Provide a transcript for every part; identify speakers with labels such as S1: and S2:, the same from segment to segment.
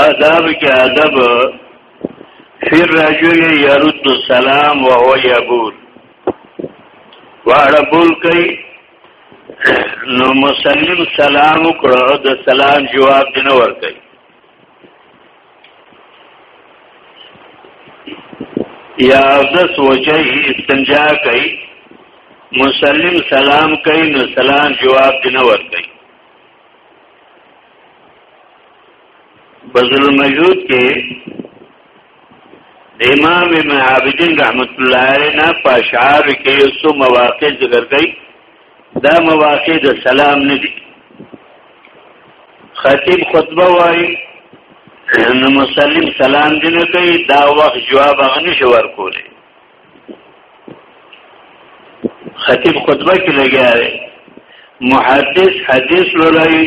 S1: آداب کې ادب فیر رجل یرد السلام وهو یبول واړه بول کوي نو مسلم سلام وکړه د سلام جواب نه ورکړي یا د سوچي استنجا کوي مسلم سلام کوي نو سلام جواب دی نه ور کوي بذل المجود کې د امام ابن عابدین رحمت الله علیه نه پاشعار کې یو څو مواقع ذکر کړي دا مواقع د سلام نه دي خطیب خطبه وایي نو مسلم سلام دی نه کوي دا وخت جواب هغه نشي ورکولی خطیب خطبه کې لګیا دی محدث حدیث لولای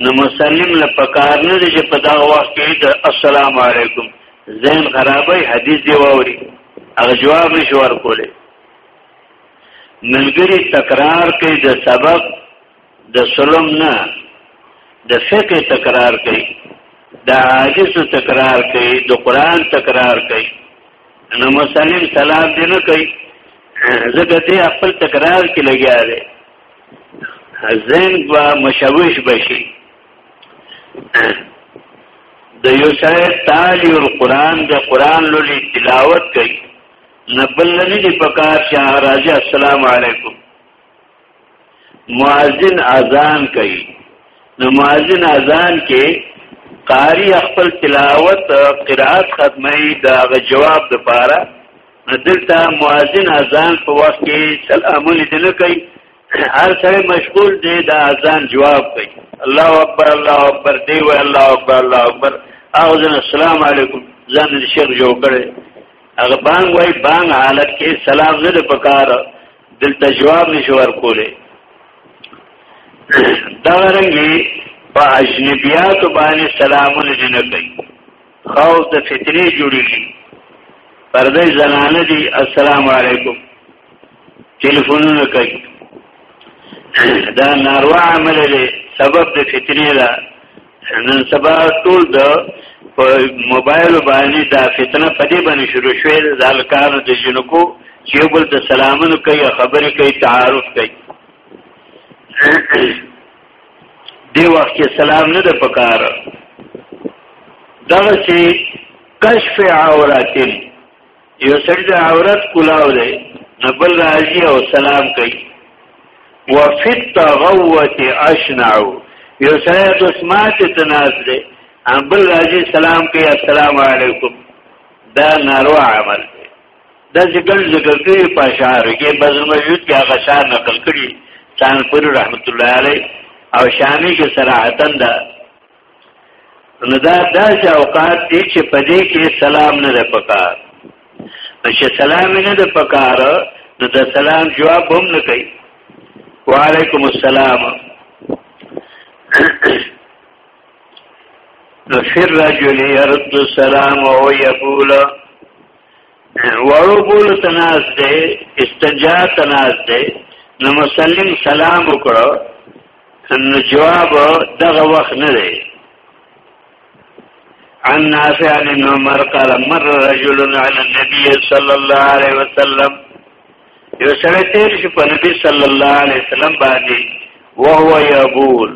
S1: نو مسلم له پکار نه دی چې په دا وخت کې د السلام علیکم زین خرابای حدیث دی ووري هغه جواب نشي ورکولی ملګری تکرار کوي د سبق د سلم نه د فقه تکرار کوي د حدیث تکرار کوي د قران تکرار کوي نو مسلم سلام دی نه کوي زګه دې خپل تکرار کې لګیا دی ذهن با مشوش بشي د یو شاید تالی القرآن د قرآن لولي تلاوت کوي نه بل نه دی پکار چې هغه راځي السلام علیکم مؤذن اذان کوي نو مؤذن اذان کې قاری خپل تلاوت قرائت ختمي دا جواب د پاره دلته مؤذن اذان په وخت کې سلامونه دې نه کوي هر سره مشغول دی دا اذان جواب کوي الله اکبر الله اکبر دی و الله اکبر الله اکبر اعوذ السلام علیکم ځان دې شیخ جوړ کړي هغه بانګ وای بانګ حالت کې سلام نه د پکار دلته جواب نشو ورکولې دا رنګي په اجنبيات باندې سلامونه جنه کوي خوف د فتنې جوړیږي پردې زنانه دي السلام علیکم ټلیفونونه کوي دا ناروا عمل دی سبب د فتنې ده نن سبا ټول د په موبایل باندې دا فتنه په دې باندې شروع شوې ده ځالکانو د جنکو چې بل ته سلامونه کوي خبرې کوي تعارف کوي دی وخت کې سلام نه ده پکار دغه چې کشف عورتین یو سړی د عورت کلاو دی نو بل راځي او سلام کوي وفي التغوت اشنع یو سړی د سماعت تناز دی بل راځي سلام کوي السلام علیکم دا ناروا عمل دی دا ذکر ذکر کوي په شعر کې بزر موجود کې هغه شعر نقل کړي څان پوری رحمت الله علیه او شامی کې صراحتن دا نو دا داسې اوقات دي چې په دې کې سلام نه ده پکار چې سلام نه ده پکار نو د سلام جواب هم نه کوي وعلیکم السلام نو فر رجل يرد السلام او يقول وړو بولو تناز دی استنجا تناز دی نو مسلم سلام وکړو نو جواب دغه وخت نه دی عن نافع بن عمر قال مر رجل على النبي صلى الله عليه وسلم یو سره تیر شو په نبی صلی الله علیه وسلم باندې وهو یبول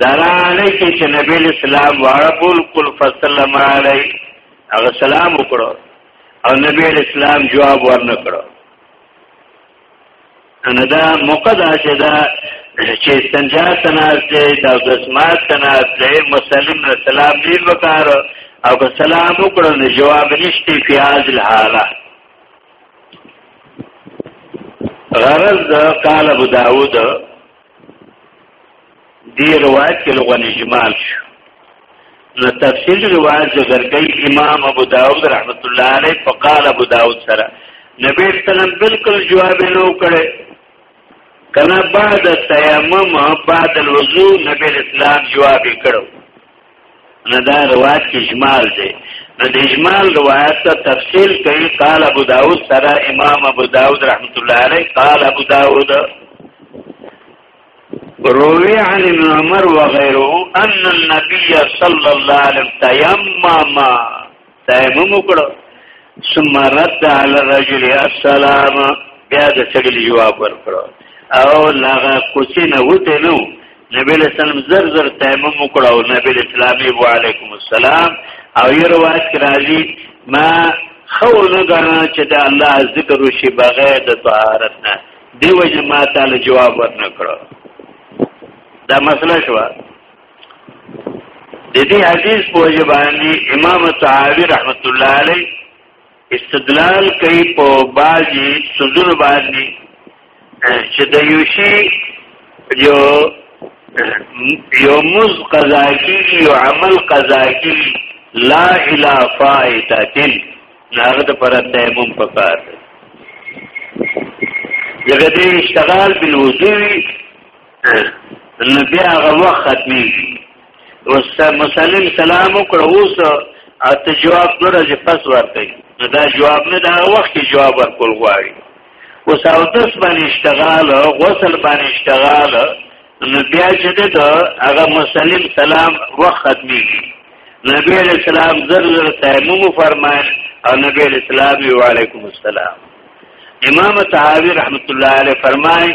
S1: درانه کې چې نبی اسلام واړه بول کل فسلم علی هغه سلام وکړو او نبی اسلام جواب ورنکړو ان دا مقدا چې دا چې استنجا تناز دی دا دسمات تناز دی مسلم نه سلام دی وکړ او که سلام وکړو نو جواب نشته فیاض الحاله غرض قال ابو داود دی روایت کې لغون اجمال شو نو تفسیر روایت ذکر کوي امام ابو داود رحمت الله علیه فقال ابو داود سره نبی اسلام بالکل جواب نو کړي کنا بعد تیمم بعد الوضو نبی اسلام جواب کړو نه دا روایت اجمال دی نو د اجمال روایت ته تفصیل کوي قال ابو داود سره امام ابو داود رحمت الله علیه قال ابو داود روي عن ابن عمر وغيره ان النبي صلى الله عليه وسلم تيمم تیمم وکړو ثم رد على الرجل السلام بیا د سړي جواب ورکړو او لاغه کوچی نه وته نو نبی له سلام زر زر تیمم وکړو او نبی له اسلامي وعليكم السلام او یو روایت راځي ما خو نه غواړم چې د الله ذکر وشي بغیر د طهارت نه دیو جما تعالی جواب ورنکړو دا مسله شوه د دې حدیث په وجه باندې امام طحاوی رحمت الله علی استدلال کوي په باجی سوزونو باندې چې د یوشي یو یو مز قضا کی یو عمل قضا کی لا الا فائتتن ناغه د پر تیمم پکار دی دغه دې اشتغال بالوضوء نو بیا هغه وخت ختمېږي اوس مسلم سلام وکړ اوس او ته جواب درځي پس ورکړي نو دا جواب نه دا وخت کې جواب ورکول غواړي اوس او تس باندې اشتغال غسل باندې اشتغال نو بیا چې دا هغه مسلم سلام وخت ختمېږي نبی علیہ السلام زر زر تیمم فرمایل او نبی علیہ السلام وعلیکم السلام امام طحاوی رحمت الله علیه فرمایي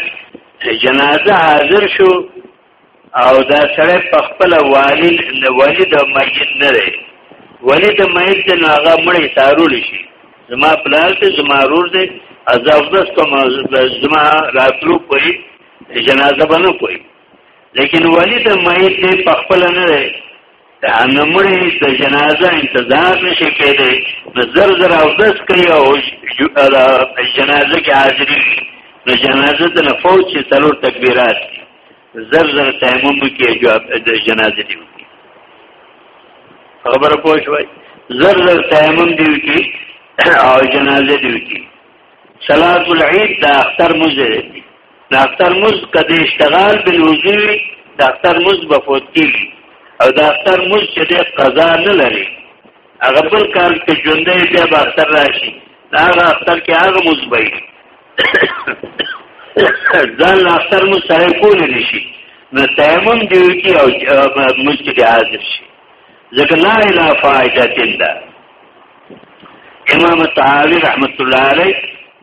S1: جنازه حاضر شو او دا سره په خپل والد والد میت نه دی والد میت نه هغه مړی سارول شي زما پلار ته زما رور دی ازاودس کوم زما راتلو کوي جنازه بنو کوي لیکن والد میت په خپل نه دی د انمړي د جنازه انتظار نشي کېدی نو زر زر او دس کوي او جنازه کې حاضري نو جنازه د فوج چې څلور تکبیرات زر زر تیمم کې جواب د جنازه دی خبره پوه شوي زر زر تیمم دی کې او جنازه دی کې صلات العید د اختر مزه د اختر مز کدی اشتغال بل وضوی د اختر مز به فوت کیږي او د اختر مز چې د قضا نه لري هغه بل کال کې ژوندې بیا به اختر راشي دا هغه اختر کې هغه مز به ځان اختر مز سره کول نشي نو تیمم دی کی او مز کې حاضر شي ځکه لا اله فائده تنده امام طحاوی رحمت الله علیه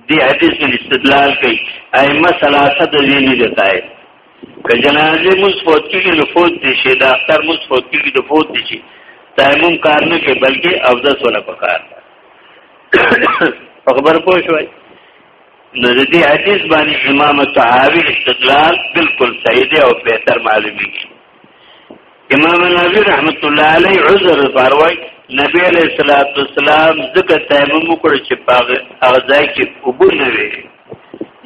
S1: دی حدیث من استدلال کوي ائمه ثلاثه د ویلي دتای که جنازه موږ فوت کیږي نو فوت دي شي د اختر موږ فوت کیږي د فوت دي شي تیمم کار نه کوي بلکې افضل ولا پکار خبر پوه شوي نو د دې حدیث باندې امام طحاوی استدلال بالکل صحیح دی او بهتر معلومیږي امام نبی رحمت الله علیه عذر فاروی نبی علیہ الصلوۃ والسلام ذکر تیمم وکړ چې پاغه هغه ځای کې ابو نه وي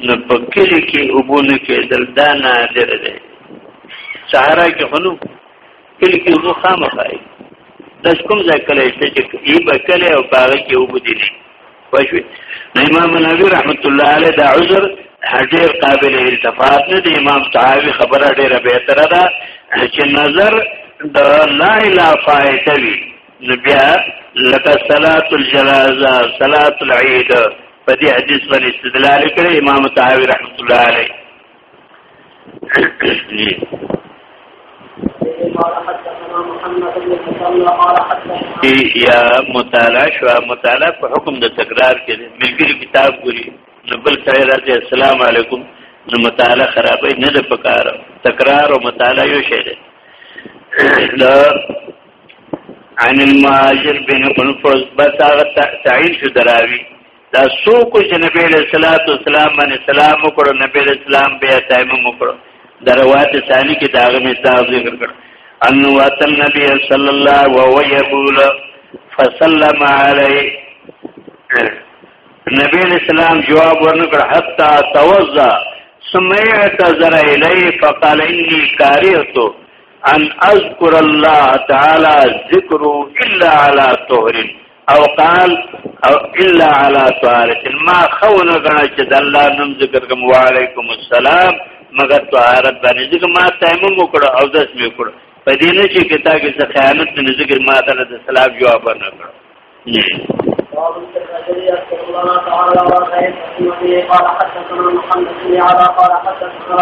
S1: نو په کلی کې ابو نه کې دل دا نادر دی صحرا کې خنو کلی کې ابو خامخای د کوم ځای کله چې یې بکله او پاغه کې ابو دي پښوی نو امام نووي رحمت الله علیه دا عذر ډیر قابل التفات نه دی امام طحاوی خبره ډیره بهتره ده چې نظر د لا اله فائده وی نو بیا لکه صلات الجنازه صلات العید په دې حدیث باندې استدلال کړی امام طحاوی رحمت الله علیه یا مطالعه شو مطالعه په حکم د تکرار کې ملګری کتاب ګوري نو بل سره راځي السلام علیکم نو مطالعه خرابې نه ده پکاره تکرار او مطالعه یو شی دی عن المهاجر بن قنفذ بس هغه تعین شو دراوی دا څوک چې نبی له صلوات والسلام باندې سلام وکړو نبی له سلام بیا تیمم وکړو د روایت ثاني کې دا غمه دا ذکر کړ ان واتن نبی صلی الله و هو یقول فسلم علی نبی له سلام جواب ورنکړ حتا توزا سمعت زر الی فقال انی کاریت ان اذکر الله تعالی ذکر الا علی طهرن او قال او الا على طارق ما خونه غنا چې د الله نوم ذکر کوم وعليكم السلام مگر طهارت باندې ځکه ما تیمم وکړو او داس مې وکړو په دې نه چې کتا کې څه خیانت نه ذکر ما ته د سلام جواب نه کړو
S2: قال حدثنا محمد بن عبا قال حدثنا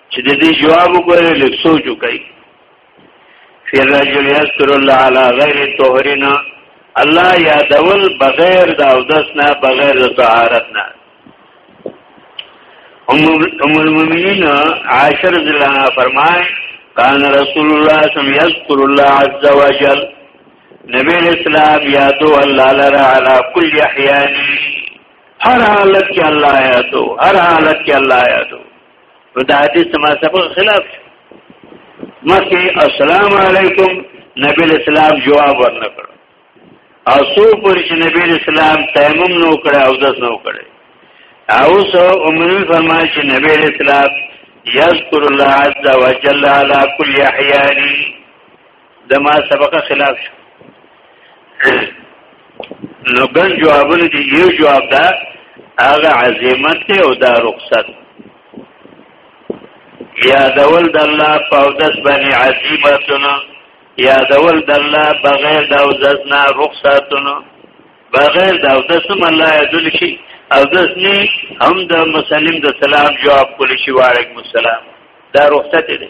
S1: چې د دې جواب وګورې لږ سوچ وکړي فی الرجل یستر الله علی غیر طهرنا الله یادول بغیر د اودس نه بغیر د طهارت نه ام المؤمنین عاشر ذلنا فرمای کان رسول الله صم یذکر الله عز وجل نبی اسلام یادو الله لرا علی کل احیانی هر حالت کې الله یادو هر حالت کې الله یادو نو دا حدیث ما سبق خلاف مخی السلام علیکم نبی اسلام جواب ورنکړ او سو پر چې نبی اسلام تیمم نو کړ او داس نو کړ او سو عمر فرمایي چې نبی اسلام یذکر الله عز وجل علی کل احیانی د ما سبقه خلاف شو نو ګن جوابونه دي یو جواب دا هغه عظمت ته او دا رخصت یادول د الله په اودس باندې عظیمتونه یادول د الله بغیر د اودس نه رخصتونه بغیر د اودس هم الله یادول شي اودس نه هم د مسلم د سلام جواب کول شي وعلیکم السلام دا رخصت دی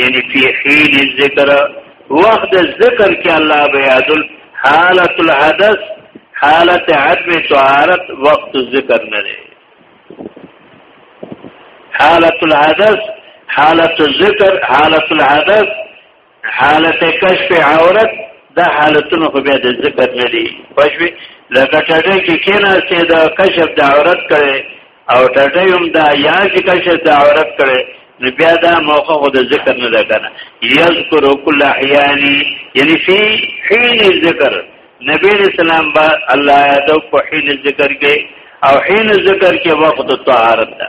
S1: یعنی فی حین الذکر وقت ذکر کې الله بیاذل حالت الحدث حالت عدم طهارت وقت ذکر نه دی حالت الحدث حالت ذکر حالت الحدث حالت کشف عورت دا حالتونه خو بیا د ذکر نه دي پښوی لکه ټټه کې کیناسته د کشف د عورت کړي او ټټې هم دا یا ذکر شې د عورت کړي نو بیا دا موقع خو د ذکر نه ده کنه یذکر کل احیانی یعنی فی حین ذکر نبی اسلام با الله یادو په حین ذکر کې او حین ذکر کې وخت طهارت ده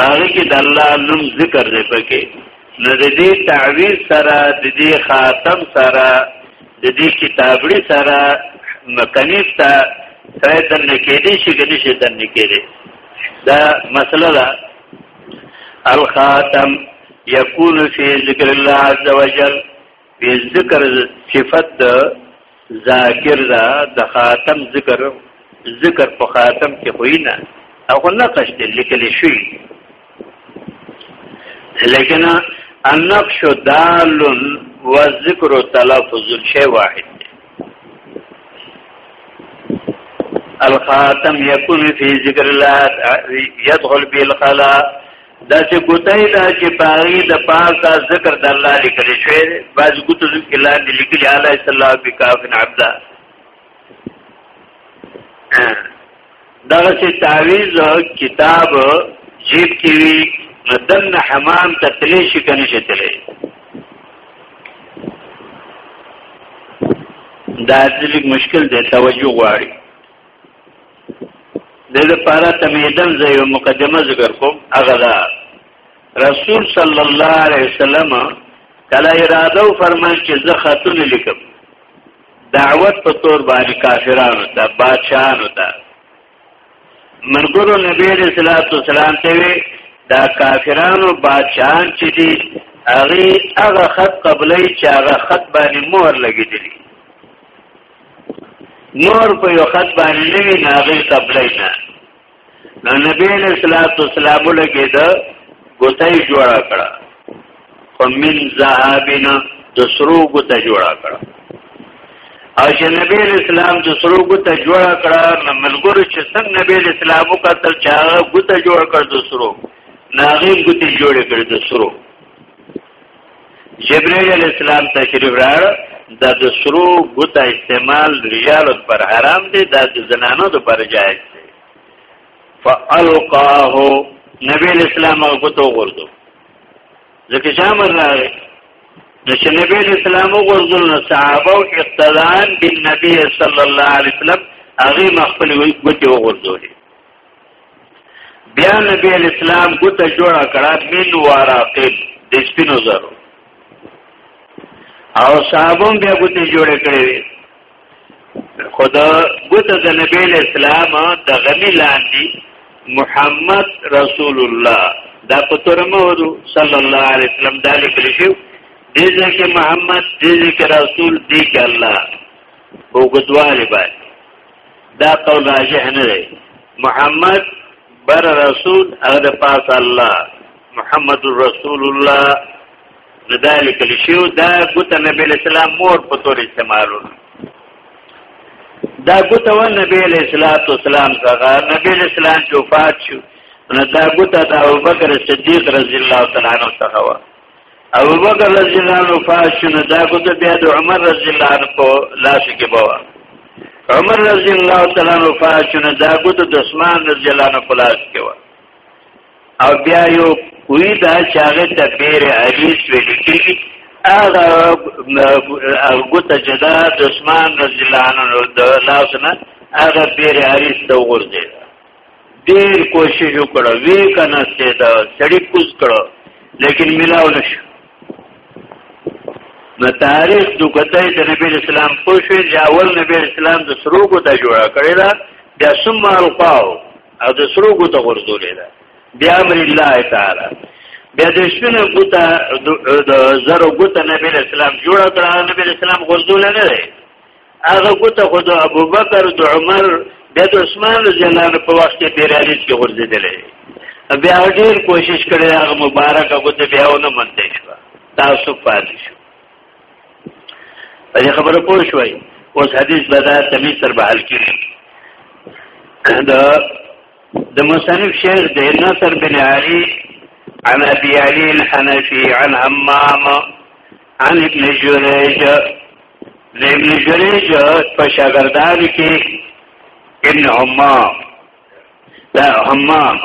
S1: هغه کې د الله نوم ذکر دی پکې نو د دې تعویز سره د دې خاتم سره د دې کتابړي سره مکنیف ته سره د نکېدې شي ګنې شي د نکېدې دا مسله ده الخاتم یکون فی ذکر الله عز وجل به ذکر صفت د ذاکر دا د خاتم ذکر ذکر په خاتم کې خو نه هغه نقش دی لیکل شوی لیکن النقش دال و ذکر تلفظ شی واحد الخاتم يكون في ذكر الله يدخل بالخلاء دا چې ګوتای دا چې پاغي د پاک دا ذکر د الله لیکل شوی دی باز ګوتو ذکر الله دی لیکل اعلی صلی الله علیه کافن عبدا دا چې تعویز کتاب جیب کې وی مدن حمام ته تلې شي کني شي تلې دا ځلیک مشکل دی توجه غواړي د دې لپاره تمهیدن زه یو مقدمه ذکر کوم هغه دا رسول صلی الله علیه وسلم کله اراده او فرمان چې زه خاتون لیکم دعوت په تور باندې کافرانو ته بادشاہانو ته منګورو نبی رسول الله سلام ته وی دا کافرانو بادشاہان چې دي هغه هغه خط قبلې چې هغه خط باندې مهر لګیدلی نور په یو خط باندې نه وی ناغه قبلای نه نو نبی علیہ الصلوۃ والسلام لګی دا ګوتای جوړا کړه خو من ذهبنا د سرو ګوتای جوړا کړه او چې نبی علیہ السلام د سرو ګوتای جوړا کړه ملګرو چې څنګه نبی علیہ السلام وکړ چې هغه ګوتای جوړ کړ د سرو ناغه ګوتای جوړ کړ د سرو جبرئیل علیہ السلام تشریف راړ دا د سرو ګوتا استعمال رجال پر حرام دی دا د زنانو د پر جائز دی فالقاه نبی اسلام او ګوتو غردو ځکه شامل راغی نو چې نبی اسلام او غردو نو صحابه او اقتدان بالنبي صلی الله علیه وسلم هغه مخفل وي ګوتو غردو بیا نبی اسلام ګوته جوړه کړه من وراقب د سپینو زرو او صحابون بیا ګوته جوړه کړې خدا ګوته د نبی اسلام د غمی لاندې محمد رسول الله دا پتور مورو صلی الله علیه وسلم دا لیکل شو دې ځکه محمد دې ځکه رسول دې کې الله وګدواله باندې دا قول راجح نه دی محمد بر رسول هغه د پاس الله محمد رسول الله ذالک لشیو دا ګوت نبی اسلام مور په تور استعمالو دا ګوت و نبی اسلام والسلام څنګه نبی اسلام جو فات شو نو دا ګوت د ابوبکر صدیق رضی الله تعالی عنہ څخه ابو بکر رضی الله عنه فاشنه دا ګوته بیا د عمر رضی الله عنه په لاس کې بوا عمر رضی الله تعالی عنہ فاشنه دا ګوته د عثمان رضی الله عنه په لاس کې و او بیا یو کوی دا چاغه تکبیر علی ویل کیږي هغه ګوته جدا د عثمان رضی الله عنه د لاس نه هغه بیر علی ته ورځي ډیر کوشش وکړ وی کنه سه دا سړی کوز کړ لیکن ملاو نشو نو تاریخ د کته د نبی اسلام پوښې چې اول نبی اسلام د سروګو ته جوړه کړی دا بیا ثم القاو او د سروګو ته ورزولې دا بیا امر الله تعالی بیا د شنو ګوتا د زرو ګوتا نبی اسلام جوړه کړه نبی اسلام ورزول نه دی هغه ګوته خو د ابوبکر د عمر د عثمان رضی الله عنه په وخت کې پیرالي کې ورزيدلې بیا ډیر کوشش کړی هغه مبارک ګوته بیا ونه منته شو تاسو پاتې شو دې خبره پوه شوي اوس حدیث بدا تمیز تر بحال کړي دا د مصنف شیخ د نصر بن علی عن ابي علي الحنفي عن همام عن ابن جريج د ابن جریج په شاګردانو کې ابن حمام دا حمام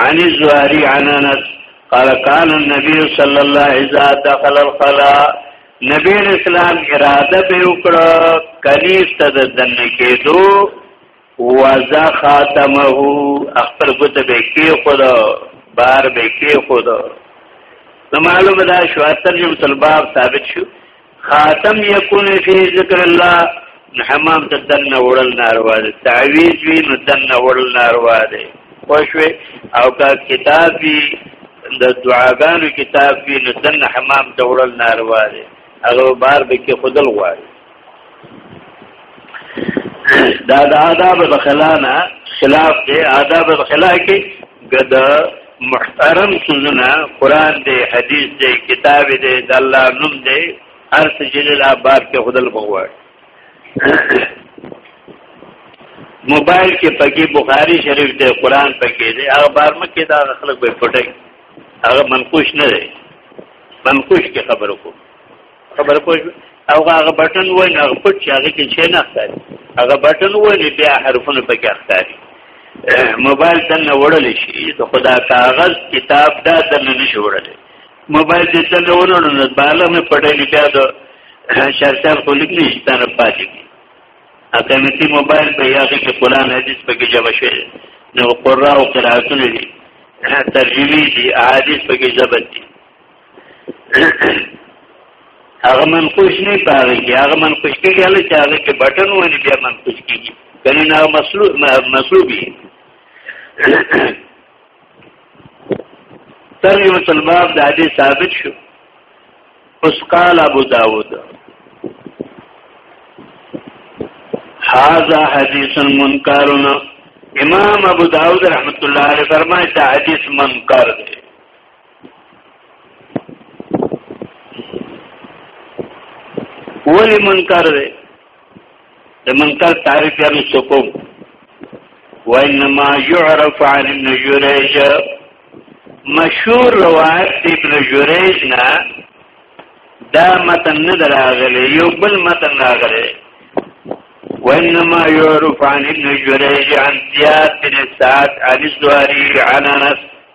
S1: عن الزهري عن انس قال كان النبي صلى الله عليه وسلم دخل الخلاء نبی اسلام اراده به وکړه کلیس ته د دنه کېدو وزا خاتمه اخبر ګوته به کې خود بار به کې خود نو معلومه دا شو ترجمه الباب ثابت شو خاتم یکون فی ذکر الله حمام ته دن وړل ناروا دي تعویز وی نو دن وړل ناروا دي خوشوي او کا کتاب وی د دعاګانو کتاب وی نو دن حمام ته وړل ناروا دي هغه بار به کې خودل غواړي دا د آداب بخلا نه خلاف دی آداب بخلا کې ګد محترم سوزنا قران دی حدیث دی کتاب دی د الله نوم دی هر څه چې د باب کې خدل بغواړي موبایل کې پکې بخاری شریف دی قران پکې دی هغه بار مکه دا خلک به پټي هغه منقوش نه دی منقوش کې خبرو کوم خبر کوی او هغه بټن و نه پټ چې هغه کې چې نه ښکاري هغه بټن و نه بیا حرفونه پکې ښکاري موبایل دنه وړل شي ته خدا کاغذ کتاب دا دنه نشي وړل موبایل دې دنه وړل نه بالا مې پټې نه بیا دا شرطان خو لیک نه ستانه پاتې کی اته مې موبایل په یاغه کې قرآن حدیث پکې جواب شوی نو قرآن او قرائتونه دي ترجمه دي احادیث پکې ضبط دي هغه منقوش نه پاره کې هغه منقوش کې هغه چې هغه کې بٹن ونی بیا منقوش کېږي کنه نه مسلوب مسلوبي تر یو تلباب د حدیث ثابت شو اوس قال ابو داود هاذا حدیث منکر امام ابو داود رحمت الله علیه فرمایي دا حدیث منکر دی ولی منکر دی د منکر تعریف یې نو کوم وانما يعرف عن ابن جريج مشهور روایت ابن جريج نه دا متن نه دراغلی یو بل متن راغلی وانما يعرف عن ابن جريج عن زياد بن سعد عن الزهري عن انس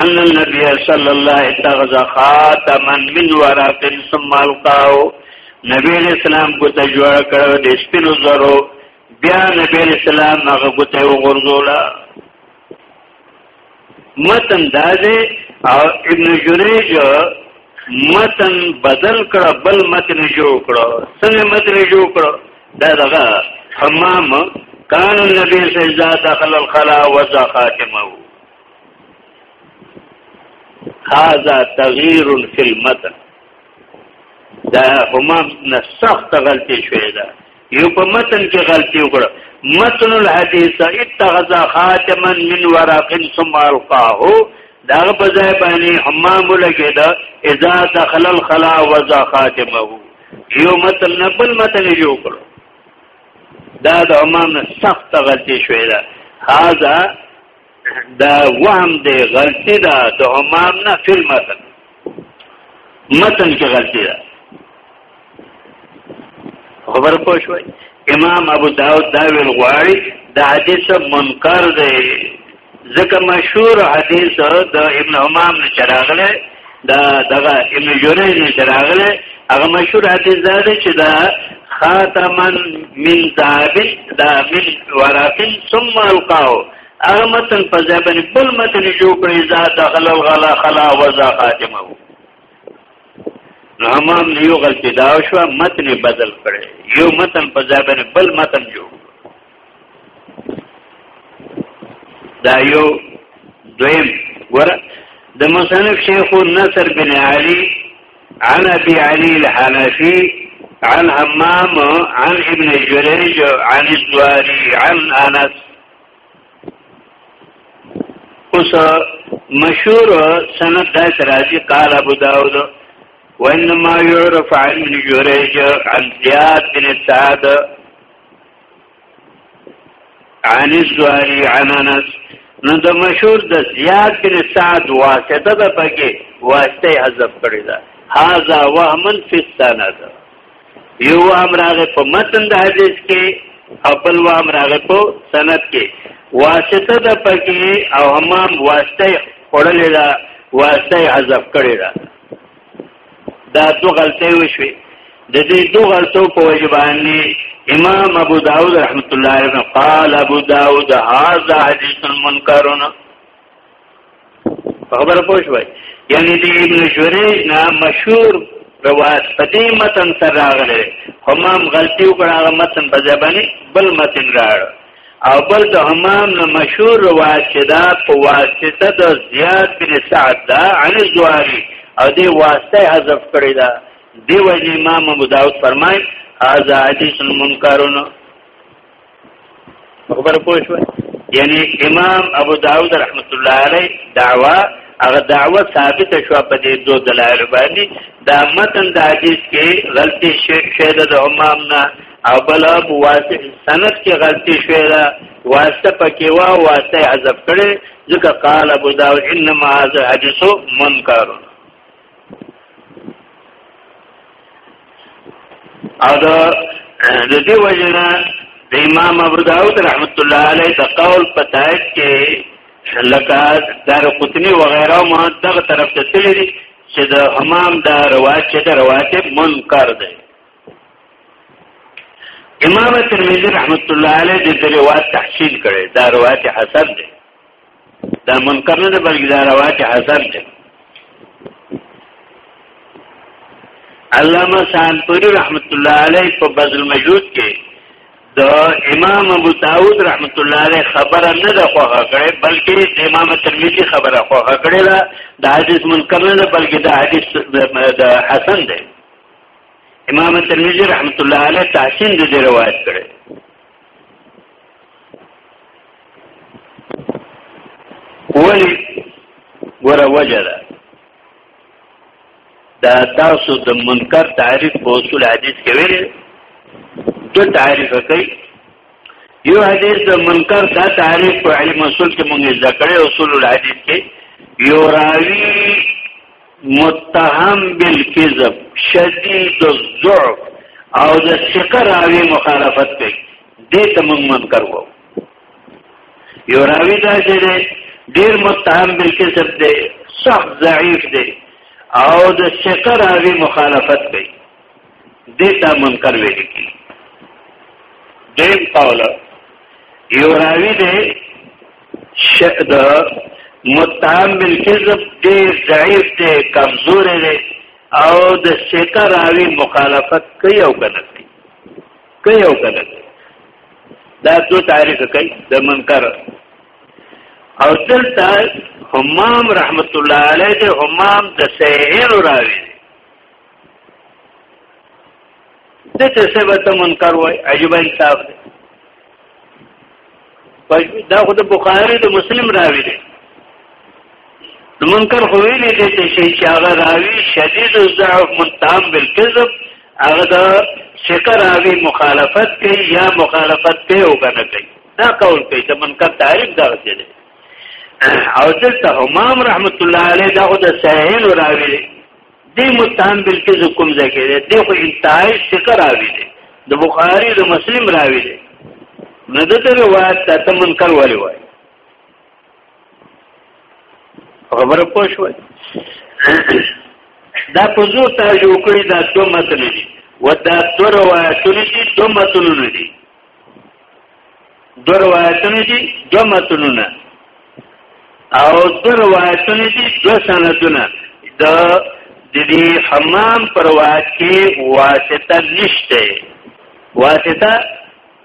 S1: ان النبي صلى الله عليه وسلم خاتما من ورق ثم القاو نبی اسلام کو ته جوړ کړو د سپینو زرو بیا نبی اسلام هغه کو ته وغورځولا متن دازه او ابن جریج متن بدل کړه بل متن جوړ کړه څنګه متن جوړ کړه دا دغه حمام کان النبي صلی الله علیه دخل الخلا وضع خاتمه هذا تغییر فی المتن دا حمام نه سخت غلطی شوی ده یو په متن کې غلطي وکړه متن الحديث اتخذ خاتما من ورق ثم القاه دا په ځای باندې حمام لګیدا اذا دخل الخلا وذا خاتمه یو متن نه بل متن یو کړو دا د امام نه سخت غلطي شوې ده هاذا دا وهم دی غلطي ده د امام نه فل متن متن کې غلطي ده خبر پوه شوي امام ابو داود دا ویل غواړي دا حدیث منکر دی ځکه مشهور حدیث د ابن امام نه چراغله دا دغه ابن جوری نه چراغله هغه مشهور حدیث دا دی چې دا خاتما من ذهب دا من ورق ثم القاو هغه متن په ځای باندې بل متن جوړ کړی دا دخل الغلا خلا وزا خاتمه نو امام یو غلطی دا شو متن بدل کړي یو متن په ځای باندې بل متن جوړ دا یو دویم ور د مصنف شیخ نصر بن علي عن ابي علي الحنفي عن حمام عن ابن جريج عن الزواري عن انس اوس مشهور سند دا راځي قال ابو داود وانما يعرف عن ابن جريج عن زياد بن سعد عن الزهري عن انس نو د مشهور د زیاد بن سعد واسطه د پکې واسطه حذف کړی دا هاذا وهمن فی السند یو امراغه په متن د حدیث کې خپل و امراغه په سند کې واسطه د پکې او همام واسطه خړلې دا واسطه حذف کړی دا دا دو غلطۍ وشوي د دې دو غلطو په وجه باندې امام ابو داود رحمت الله علیه قال ابو داود هذا حدیث منکر خبر پوه شوي یعنی د ابن شریج نه مشهور روایت په دې متن سره راغلی همام غلطي وکړه هغه متن په ځبانی بل متن راړ او بل د همام نه مشهور روایت چې دا په واسطه د زیاد بن سعد دا عن الزواری او دی واسطه حذف کړی دا دی وجه امام ابو داود فرمای هاذا حدیث منکرون خبر پوه شو یعنی امام ابو داود رحمت الله علیه دعوا هغه دعوه ثابت شو په دې دوه دلایل باندې دا متن د حدیث کې غلطي شهید د امام نه او بل په واسطه سند کې غلطي شوې ده واسطه پکې وا واسطه حذف کړي ځکه قال ابو داود انما هذا حديث منکر او د دې وجنه د امام ابو داود رحمت الله علیه د قول په تایید کې لکه دار قطنی وغیرہ ما دغه طرف ته تللی چې د حمام دا رواج چې د رواتب منکر دی امام ترمذی رحمت الله علیه د دې روایت تحسین کړي دا روایت حسن دی دا منکر نه بلکې دا روایت حسن دی علامه شانپوری رحمت الله علیه په بذل مجود کې د امام ابو داود رحمت الله علیه خبره نه ده خوخه کړې بلکې د امام ترمذی خبره خوخه کړې ده د حدیث منکر نه بلکې د حدیث د حسن دی امام ترمذی رحمت الله علیه تحسین د دې روایت کړي ولی ګوره وجه ده دا تاسو د منکر تعریف په اصول حدیث کې ویل دو تعریف کوي یو حدیث د منکر دا تعریف په علم اصول کې مونږ ذکر اصول الحدیث کې یو راوی متهم بالکذب شدید الضعف او د ثقه راوی مخالفت کوي دې ته موږ منکر وو یو راوی دا چې ډیر متهم بالکذب دی سخت ضعیف دی او د ثقه راوی مخالفت کوي دیتا منکر ویل کی دیم قول یو راوی دی شد متهم بالکذب دی ضعیف دی کمزور دی او د ثقه راوی مخالفت کوي او کنه کوي او کنه دا دو تعریف کوي د منکر او دلته همام رحمت الله علیه همام د سهیل راوی د څه سبب ته منکر وای عجیب انصاف دی دا خو د بخاری د مسلم راوی دی د منکر خو ویلې دي چې شي چې هغه راوی شدید الضعف متهم بالکذب هغه د شکر راوی مخالفت کوي یا مخالفت کوي او کنه کوي دا قول کوي د منکر تعریف دا څه دی او دلته امام رحمت الله علیه دا خو د صحیح راوی دی دې متهم بالکذب کوم ځای کې دی دغه انتهای ثقه راوي دی د بخاری د مسلم راوي دی نه د دې روایت ته تمن کړ ولی وای خبره پوه شوي دا په زور ته جوړ کړی دا دوه متن دي ودا دوه روایتونه دي دوه متنونه دي دو روایتونه دي دو متنونه او دو روایتونه دي دو سندونه د دې حمام پر روایت کې واسطه نشته واسطه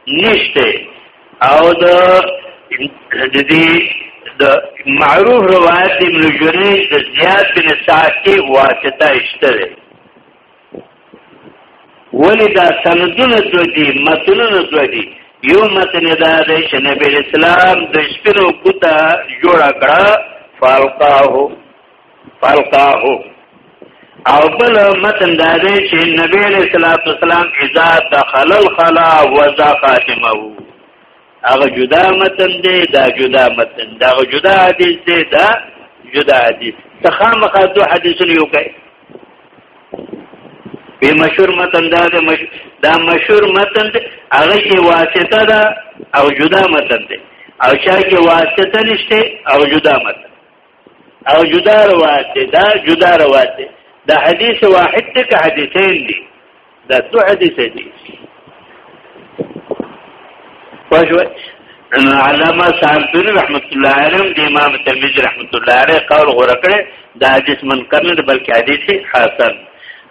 S1: نشته او د دې د معروف روایت ابن جریج د زیاد بن سعد کې واسطه اشتره ولی دا سندونه دو دی متنونه دو دی یو متن دا دی چې نبی اسلام د سپینو کوتا جوړ کړه فالقاه فالقاه او بل متن دا دی چې نبی اسلام اذا دخل الخلا وذا خاتمه هغه جدا متن دی دا جدا متن دا جدا حدیث دی دا جدا حدیث تخامخا دو حدیثونه یو کوي به مشهور متن دا دا مشهور متن دی هغه کې واسطه ده او جدا متن دی او چا کې واسطه نشته او جدا متن او جدا روایت دی دا جدا روایت دی دا حدیث واحد دی که حدیثین دی دا دو حدیث دی پښوی علامه سامتون رحمت الله علیه د امام ترمذی رحمت الله علیه قول غره کړ دا حدیث منکر نه بلکې حدیث حسن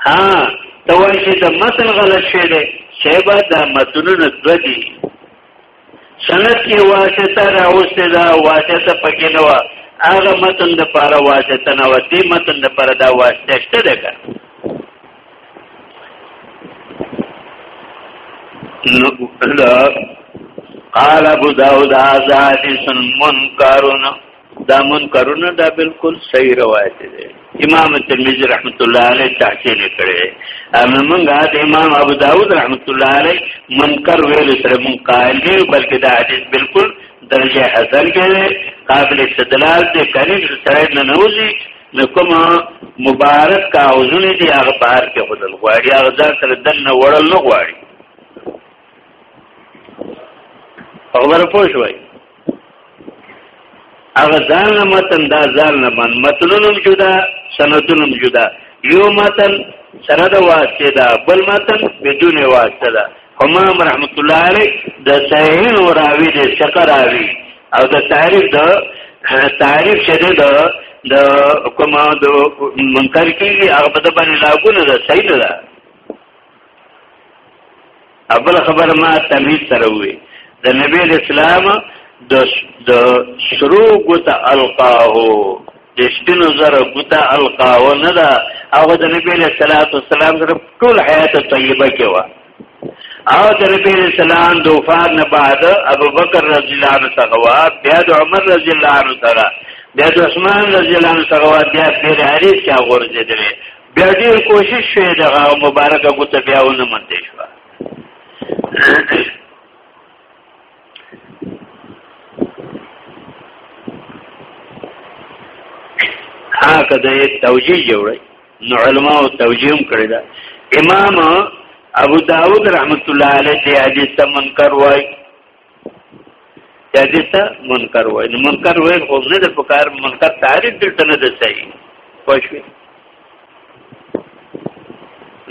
S1: ها توان شي د متن غلط شوی دی شیبه دا متنونه دو دي سند کې واسطه راوسته دا واسطه پکې نه و هغه متن د پاره واسطه نه و دې متن د پاره دا واسطه شته ده قال ابو داود هذا حديث منكر دا منکرونه دا بالکل صحیح روایت دی امام ترمذی رحمت الله علیه تحسین کړي اما موږ د امام ابو داود رحمت الله علیه منکر ویل سره مون قائل دی بلکې دا حدیث بالکل درجه حسن کې قابل استدلال دی کړي سره نه نوځي نو کوم مبارک کاوزونه دی هغه بهر کې خدل غواړي هغه ځان سره دنه وړل نه غواړي خبر پوه شوئ هغه ځان نه متن دا ځان نه من متنونم جدا سندونم جدا یو متن سره د واسطه دا بل متن بدون واسطه دا امام رحمت الله علیه د صحیح او راوی د ثقه راوی او د تعریف د تعریف شته د د کوم د منکر کیږي هغه په باندې لاګو نه ده صحیح نه ده اول خبر ما تمهید سره وي د نبی اسلام د د شرو غوت القاه د شپینو زره غوت القاه نه دا هغه د نبی له صلوات والسلام سره ټول حیات طیبه کې و او د نبی اسلام د وفات نه بعد ابو بکر رضی الله عنه څخه وا بیا د عمر رضی الله عنه څخه بیا د عثمان رضی الله عنه څخه وا بیا د علی څخه ورځېدل بیا ډیر کوشش شوی دغه مبارکه ګوته بیا ونه منته شو هغه د توجیه جوړي نو علما او توجیه هم کړی دا امام ابو داود رحمت الله علیه دې حدیث ته منکر وای دې ته منکر وای نو منکر وای خو نه د پکار منکر تعریف دلته نه دی صحیح پښوی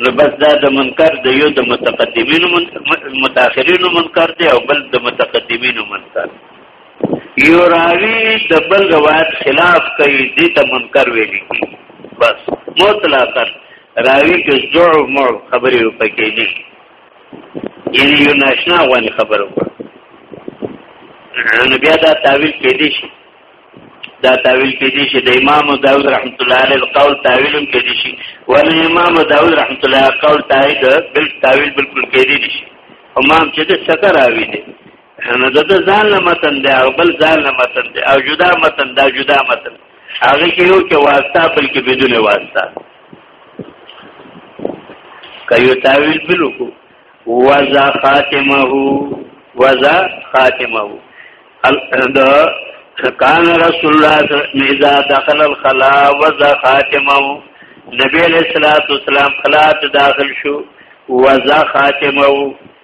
S1: نو بس دا د منکر د یو د متقدمین متأخرین منکر دی او بل د متقدمین منکر یو راوی د بل روایت خلاف کوي دې ته منکر ویل کی بس مطلقاً راوی کې زوع مو خبرې وکړي یعنی یو ناشنا غوانی خبر وکړ نو بیا دا تعویل کې دي شي دا تعویل کې دي شي د امام داوود رحمت الله علیه القول تعویل هم کې دي شي ول امام داوود رحمت الله علیه قول تعویل بل تعویل بالکل کې دي شي امام چې د سکر راوي دي نو د ځان له متن دی او بل ځان له متن دی او جدا متن دا جدا متن هغه کې یو کې واسطه بل کې بدون واسطه کایو تاویل بلو کو وزا خاتمه وزا خاتمه دا کان رسول الله اذا دخل الخلاء وزا خاتمه نبی علیہ الصلوۃ والسلام خلاء داخل شو وزا خاتمه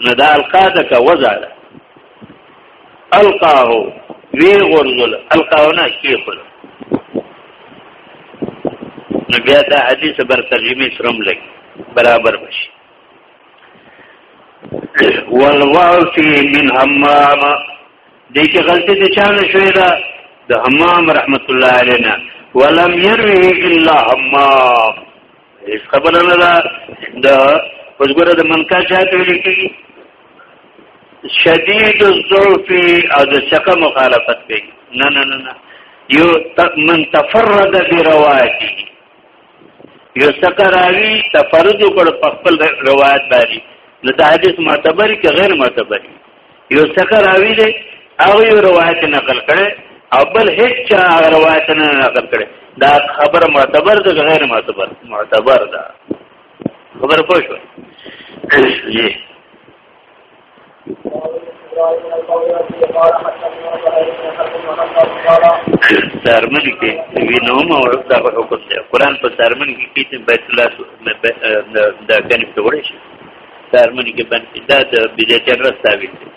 S1: نه دا القا د کا وزا ده القاه وی غرزل القاه نه کیخل نو بیا دا حدیث بر ترجمه سرم لګ برابر بشي والوافي من حمام دې کې غلطي د چانه شوې ده د حمام رحمت الله علینا ولم يروي الا حمام هیڅ خبره نه ده د وګوره د منکا چاته ویل کېږي شدید الضعف او د شک مخالفت کوي نه نه نه یو من تفرد برواتی یو سکراوی تفرد کړ په خپل روایت باندې نو د حدیث معتبر کې غیر معتبر یو څخه راوی دی او یو روایت نقل کړي او بل هیڅ چا روایت نه نقل کړي دا خبر معتبر ده غیر معتبر معتبر ده خبر پوه شو جی سرمن کې وینو مو دا حکم دی قرآن په سرمن کې کې بیت الله د کنه په وړي شي سارمنی کې بند دا د بدعت رس ثابت دی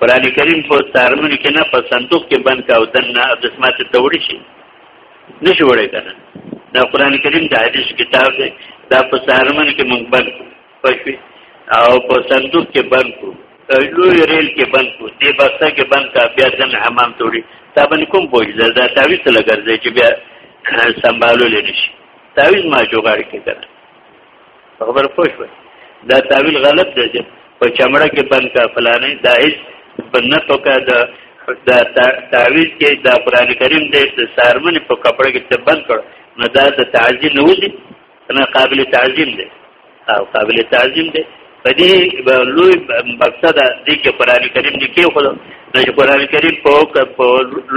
S1: قران کریم په سارمنی کې نه په صندوق کې بند کا او دنه د سمات ته وړي شي نشي وړي کنه دا قران کریم د حدیث کتاب دی دا په سارمنی کې مونږ بند پښوی او په صندوق کې بند کو لوی ریل کې بند کو دی بسته کې بند کا بیا ځن حمام توړي تا باندې کوم بوج دا تعویذ لګرځي چې بیا سنبالو لنشي تعویذ ما جوړ کړی خبر پوه شوي دا تعویل غلط دی چې په چمړه کې بند کا فلانه دا هیڅ بنتو کا د دا تعویل کې دا قران کریم دې د سارمن په کپړه کې ته بند کړ نو دا د تعظیم نه ودی نه قابل تعظیم دی او قابل تعظیم دی په دې لوی مقصد دې کې قران کریم دې کې خو د قران کریم په په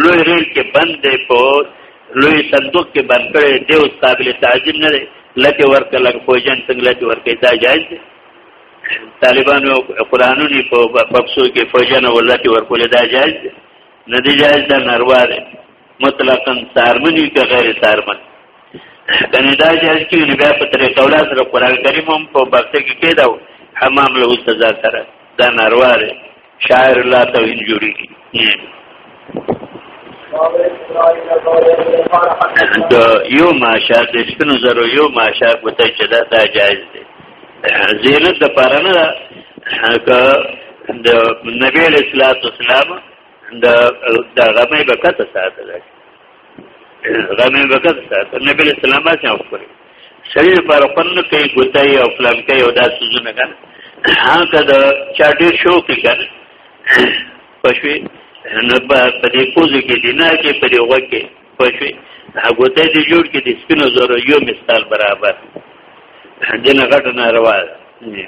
S1: لوی رول کې بند دی په لوی صندوق کې بند کړي دی او قابل تعظیم نه دی لته ورکه لګ خوجن څنګه لته ورکه دا جایز دی طالبانو قرانونی په پپسو کې فوجن ولته ورکول دا جایز دی نه دی جایز دا ناروا دی مطلقاً سارمنی که غیر سارمن کنه دا جایز کې نه بیا په طریقه اولاد سره قران کریم هم په بخته کې کېداو حمام له سزا سره دا ناروا دی شاعر الله توهین جوړي د یو ماشه د سپینو زرو یو ماشه کوته چې دا, دا جایز دی زینت د پاره نه که د نبی اسلام د د غمې بکته ساتل دا مې وکړ ته نبی له سلامه څخه وکړ شری پر پن کې ګوتای او فلان کې او دا سوزونه کړ هغه دا چاټي شو کې کړ پښوی نو په دې کوزو کې دینه کې په دې وګه کې پښوی هغه ته دې جوړ کې د سپینو زرو یو مثال برابر دنه غټ ناروا نه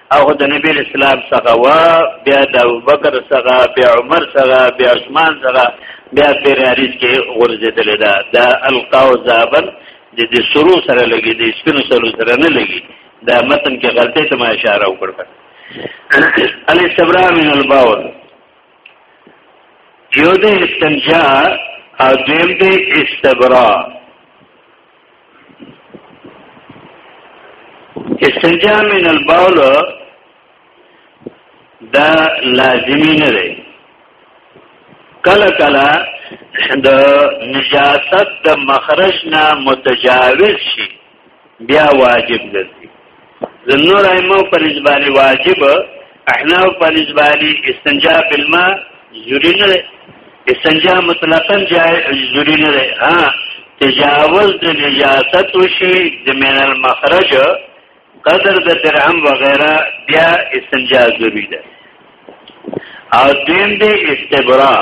S1: او د نبی اسلام څخه وا بیا د ابوبکر څخه بیا عمر څخه بیا عثمان څخه بیا پیرانیس کې غورځېدل دا د القاو زابن د دې سرو سره لګي د سپینو سرو سره نه لګي دا متن کې غلطه ته ما اشاره وکړه علی صبرا من الباور یو د استنجا او دویم د استبرا استنجا من البول دا لازمی نه دی کله کله د نجاست د مخرج نه متجاوز شي بیا واجب ګرځي زنور ائمه په نسبت واجب احناف په نسبت استنجا بالماء ضروری نه استنجا مطلقاً جائز ضروری نه ها تجاوز د نجاست وشي د من المخرج قدر د درهم وغیرہ بیا استنجا ضروری ده او دین دې استبراء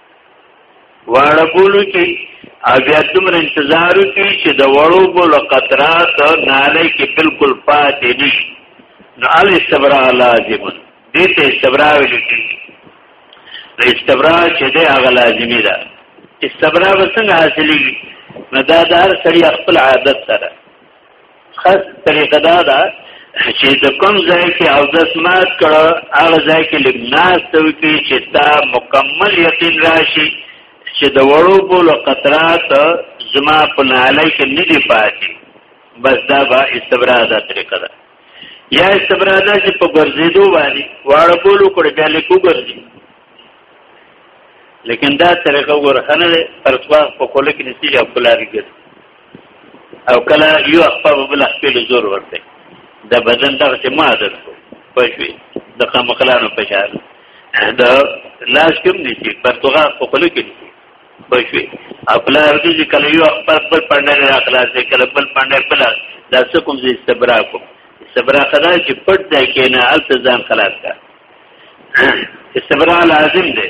S1: واړه بولو کې او بیا دومره انتظار وکړي چې د وړو بولو قطرات ناله کې بالکل پاتې نشي نو ال استبراء لازم دې ته استبراء ویل کېږي د استبراء چې د هغه لازمي ده استبراء به څنګه حاصلېږي نو دا د هر سړي خپل عادت سره خاص طریقه دا ده چې د کوم ځای کې او د سمات کړه هغه ځای کې لګناس ته کې چې دا مکمل یقین راشي چې د وړو بولو قطرات زما په نالای کې نه دی پاتې بس دا با استبراده طریقه ده یا استبراده چې په ګرځېدو باندې واړه بولو کړه بیا لیکو ګرځي لیکن دا طریقه ورخنه پر ځواک په کوله کې نسیږي خپل لري ګرځي او کله یو خپل بل خپل زور ورته د بدن دغه چې ما عادت کو پښوی د قمقلانو په شان د لاس کوم دي چې پرتوغا په خلو کې دي پښوی خپل ارګي چې کله یو خپل بل پندر اخلاص کله بل پندر بل دا څه کوم چې استبرا کوم استبرا خدا چې پټ ځای کې نه التزام خلاص کا استبرا لازم دی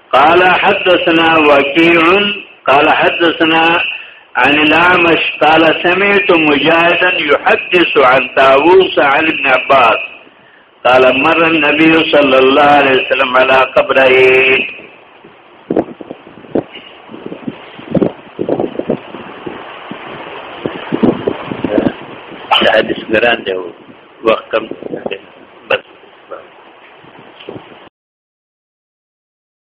S1: قال حدثنا وكيع قال حدثنا عن العمش قال سمعت مجاهدا يحدث عن طاووس عن ابن عباس قال مر النبي صلى الله عليه وسلم على قبره حدیث ګران دی وخت کم